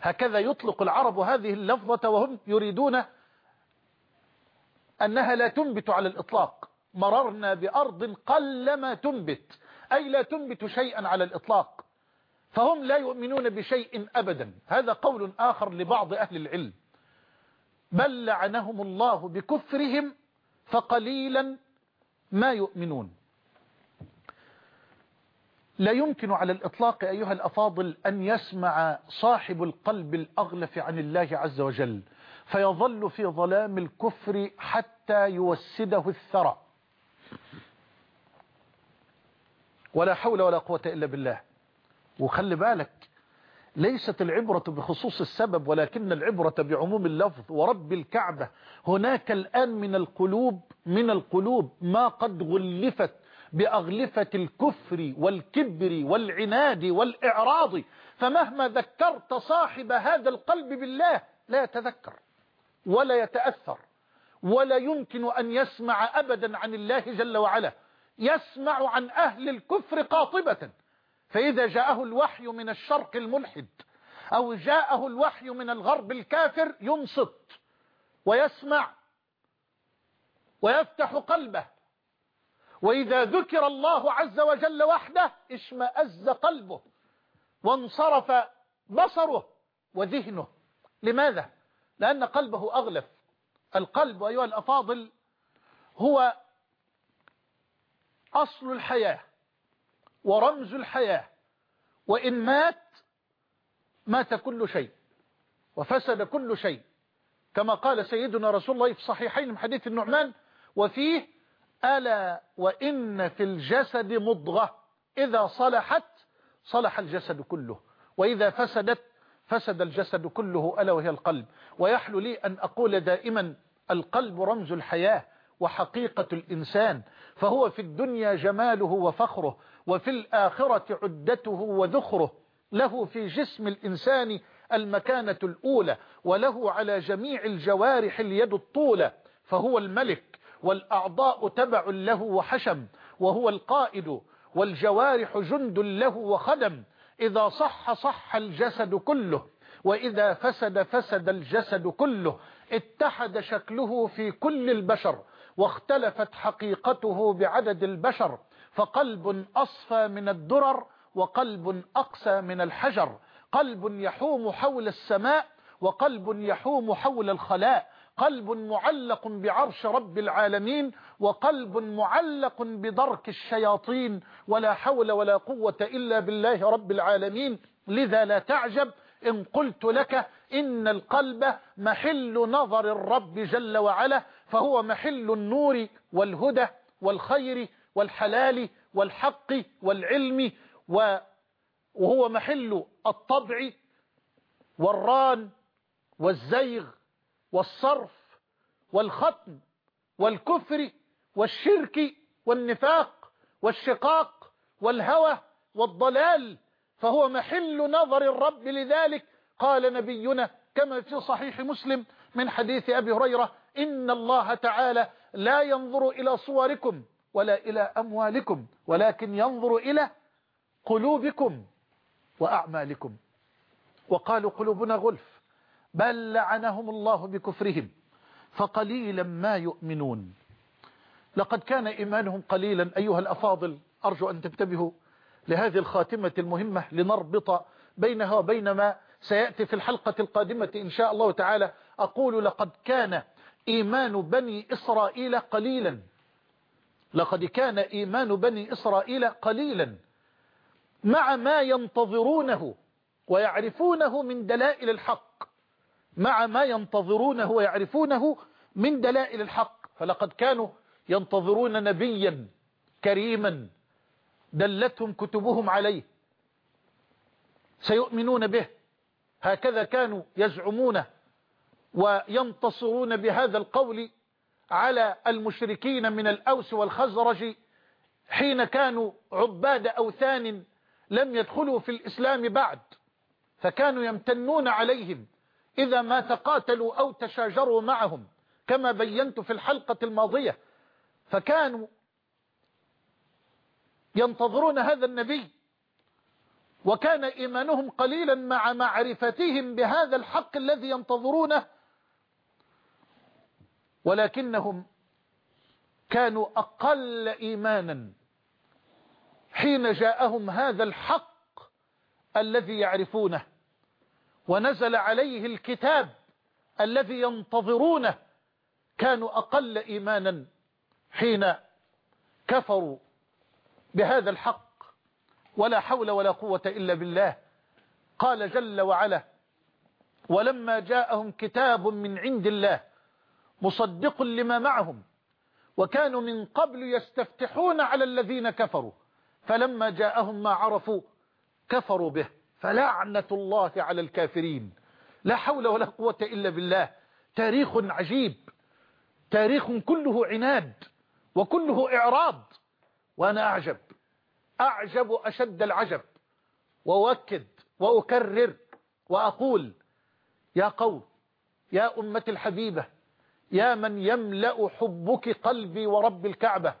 هكذا يطلق العرب هذه اللفظة وهم يريدون أنها لا تنبت على الإطلاق. مررنا بأرض قل ما تنبت أي لا تنبت شيئا على الإطلاق. فهم لا يؤمنون بشيء أبدا. هذا قول آخر لبعض أهل العلم. بل لعنهم الله بكفرهم فقليلا ما يؤمنون. لا يمكن على الإطلاق أيها الأفاضل أن يسمع صاحب القلب الأغلف عن الله عز وجل فيظل في ظلام الكفر حتى يوسده الثرى. ولا حول ولا قوة إلا بالله. وخلي بالك ليست العبرة بخصوص السبب ولكن العبرة بعموم اللفظ. ورب الكعبة هناك الآن من القلوب من القلوب ما قد غلفت بأغلفة الكفر والكبر والعناد والإعراض فمهما ذكرت صاحب هذا القلب بالله لا يتذكر ولا يتأثر ولا يمكن أن يسمع أبدا عن الله جل وعلا. يسمع عن أهل الكفر قاطبة. فإذا جاءه الوحي من الشرق الملحد أو جاءه الوحي من الغرب الكافر ينصت ويسمع ويفتح قلبه. وإذا ذكر الله عز وجل وحده اشمأز قلبه وانصرف بصره وذهنه. لماذا؟ لأن قلبه أغلف. القلب أيها الأفاضل هو أصل الحياة ورمز الحياة وإن مات مات كل شيء وفسد كل شيء. كما قال سيدنا رسول الله في صحيحين من حديث النعمان وفيه ألا وإن في الجسد مضغة. إذا صلحت صلح الجسد كله. وإذا فسدت فسد الجسد كله ألا وهي القلب. ويحلو لي أن أقول دائما القلب رمز الحياة وحقيقة الإنسان. فهو في الدنيا جماله وفخره وفي الآخرة عدته وذخره. له في جسم الإنسان المكانة الأولى وله على جميع الجوارح اليد الطولة. فهو الملك. والأعضاء تبع له وحشم وهو القائد والجوارح جند له وخدم. إذا صح صح الجسد كله وإذا فسد فسد الجسد كله. اتحد شكله في كل البشر واختلفت حقيقته بعدد البشر. فقلب أصفى من الدرر وقلب أقسى من الحجر. قلب يحوم حول السماء وقلب يحوم حول الخلاء. قلب معلق بعرش رب العالمين وقلب معلق بدرك الشياطين ولا حول ولا قوة إلا بالله رب العالمين. لذا لا تعجب إن قلت لك إن القلب محل نظر الرب جل وعلا فهو محل النور والهدى والخير والحلال والحق والعلم وهو محل الطبع والران والزيغ والصرف والختم والكفر والشرك والنفاق والشقاق والهوى والضلال فهو محل نظر الرب لذلك. قال نبينا كما في صحيح مسلم من حديث أبي هريرة إن الله تعالى لا ينظر إلى صوركم ولا إلى أموالكم ولكن ينظر إلى قلوبكم وأعمالكم. وقالوا قلوبنا غلف. بل لعنهم الله بكفرهم فقليلا ما يؤمنون. لقد كان إيمانهم قليلا أيها الأفاضل أرجو أن تنتبهوا لهذه الخاتمة المهمة لنربط بينها وبين ما سيأتي في الحلقة القادمة إن شاء الله تعالى. أقول لقد كان إيمان بني إسرائيل قليلا. لقد كان إيمان بني إسرائيل قليلا مع ما ينتظرونه ويعرفونه من دلائل الحق. مع ما ينتظرونه ويعرفونه من دلائل الحق. فلقد كانوا ينتظرون نبيا كريما دلتهم كتبهم عليه. سيؤمنون به. هكذا كانوا يزعمون وينتصرون بهذا القول على المشركين من الأوس والخزرج حين كانوا عباد أوثان لم يدخلوا في الإسلام بعد. فكانوا يمتنون عليهم. إذا ما تقاتلوا أو تشاجروا معهم كما بينت في الحلقة الماضية فكانوا ينتظرون هذا النبي وكان إيمانهم قليلا مع معرفتهم بهذا الحق الذي ينتظرونه ولكنهم كانوا أقل إيمانا حين جاءهم هذا الحق الذي يعرفونه. ونزل عليه الكتاب الذي ينتظرونه كانوا أقل إيمانا حين كفروا بهذا الحق. ولا حول ولا قوة إلا بالله. قال جل وعلا ولما جاءهم كتاب من عند الله مصدق لما معهم وكانوا من قبل يستفتحون على الذين كفروا فلما جاءهم ما عرفوا كفروا به. فلعنة الله على الكافرين. لا حول ولا قوة إلا بالله. تاريخ عجيب. تاريخ كله عناد وكله إعراض. وأنا أعجب. أعجب أشد العجب. وأؤكد وأكرر وأقول يا قوم يا أمة الحبيبة يا من يملأ حبك قلبي ورب الكعبة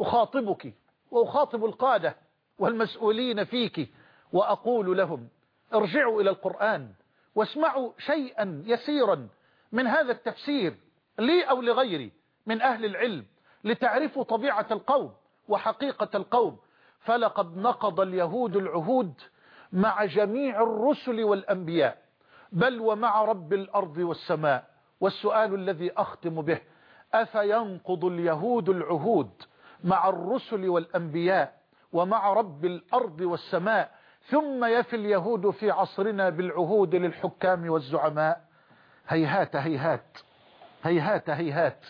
أخاطبك وأخاطب القادة والمسؤولين فيك وأقول لهم ارجعوا إلى القرآن واسمعوا شيئا يسيرا من هذا التفسير لي أو لغيري من أهل العلم لتعرفوا طبيعة القوم وحقيقة القوم. فلقد نقض اليهود العهود مع جميع الرسل والأنبياء بل ومع رب الأرض والسماء. والسؤال الذي أختم به أفينقض اليهود العهود مع الرسل والأنبياء ومع رب الأرض والسماء ثم يفي اليهود في عصرنا بالعهود للحكام والزعماء. هيهات هيهات هيهات هيهات.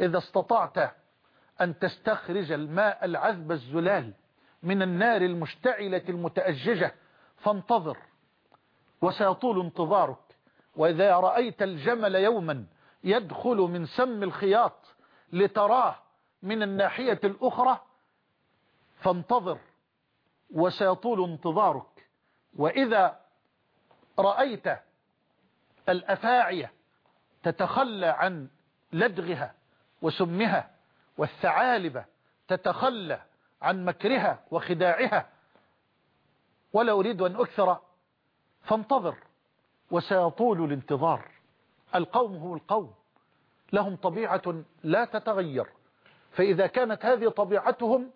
إذا استطعت أن تستخرج الماء العذب الزلال من النار المشتعلة المتأججة فانتظر وسيطول انتظارك. وإذا رأيت الجمل يوما يدخل من سم الخياط لتراه من الناحية الأخرى فانتظر وسيطول انتظارك. وإذا رأيت الأفاعية تتخلى عن لدغها وسمها والثعالب تتخلى عن مكرها وخداعها ولا أريد أن أكثر فانتظر وسيطول الانتظار. القوم هم القوم لهم طبيعة لا تتغير. فإذا كانت هذه طبيعتهم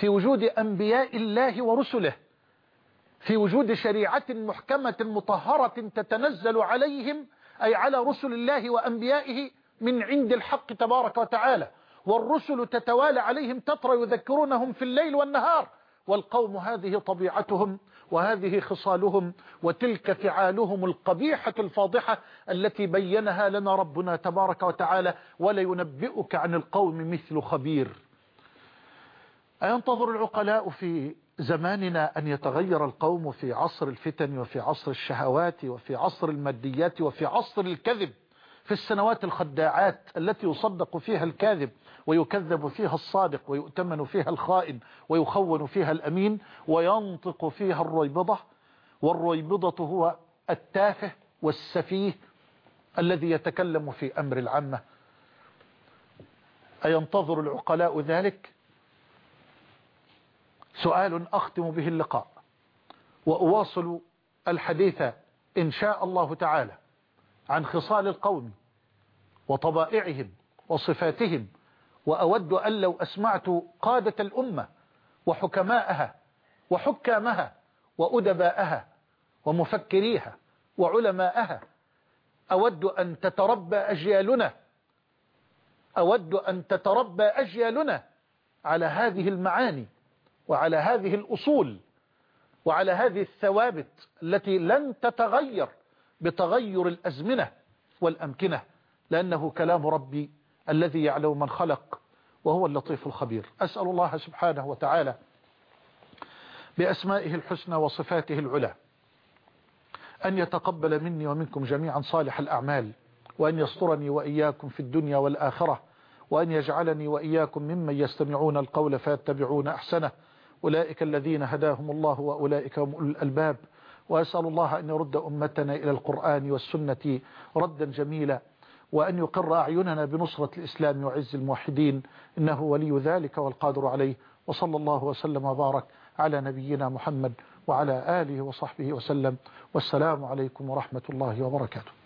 في وجود أنبياء الله ورسله في وجود شريعة محكمة مطهرة تتنزل عليهم أي على رسل الله وأنبيائه من عند الحق تبارك وتعالى. والرسل تتوالى عليهم تطرى يذكرونهم في الليل والنهار. والقوم هذه طبيعتهم وهذه خصالهم وتلك فعالهم القبيحة الفاضحة التي بينها لنا ربنا تبارك وتعالى ولا ينبئك عن القوم مثل خبير. أينتظر العقلاء في زماننا أن يتغير القوم في عصر الفتن وفي عصر الشهوات وفي عصر الماديات وفي عصر الكذب؟ في السنوات الخداعات التي يصدق فيها الكاذب ويكذب فيها الصادق ويؤتمن فيها الخائن ويخون فيها الأمين وينطق فيها الريبضة والريبضة هو التافه والسفيه الذي يتكلم في أمر العامة. أينتظر العقلاء ذلك؟ سؤال أختم به اللقاء وأواصل الحديث إن شاء الله تعالى عن خصال القوم وطبائعهم وصفاتهم وأود أن لو أسمعت قادة الأمة وحكماءها وحكامها وأدباءها ومفكريها وعلماءها أود أن تتربى أجيالنا أود أن تتربى أجيالنا على هذه المعاني وعلى هذه الأصول وعلى هذه الثوابت التي لن تتغير بتغير الأزمنة والأمكنة لأنه كلام ربي الذي يعلم من خلق وهو اللطيف الخبير. أسأل الله سبحانه وتعالى بأسمائه الحسنى وصفاته العلى أن يتقبل مني ومنكم جميعا صالح الأعمال وأن يسترني وإياكم في الدنيا والآخرة وأن يجعلني وإياكم ممن يستمعون القول فيتبعون أحسنه أولئك الذين هداهم الله وأولئك هم الألباب. وأسأل الله أن يرد أمتنا إلى القرآن والسنة ردا جميلا وأن يقر أعيننا بنصرة الإسلام وعز الموحدين. إنه ولي ذلك والقادر عليه. وصلى الله وسلم وبارك على نبينا محمد وعلى آله وصحبه وسلم. والسلام عليكم ورحمة الله وبركاته.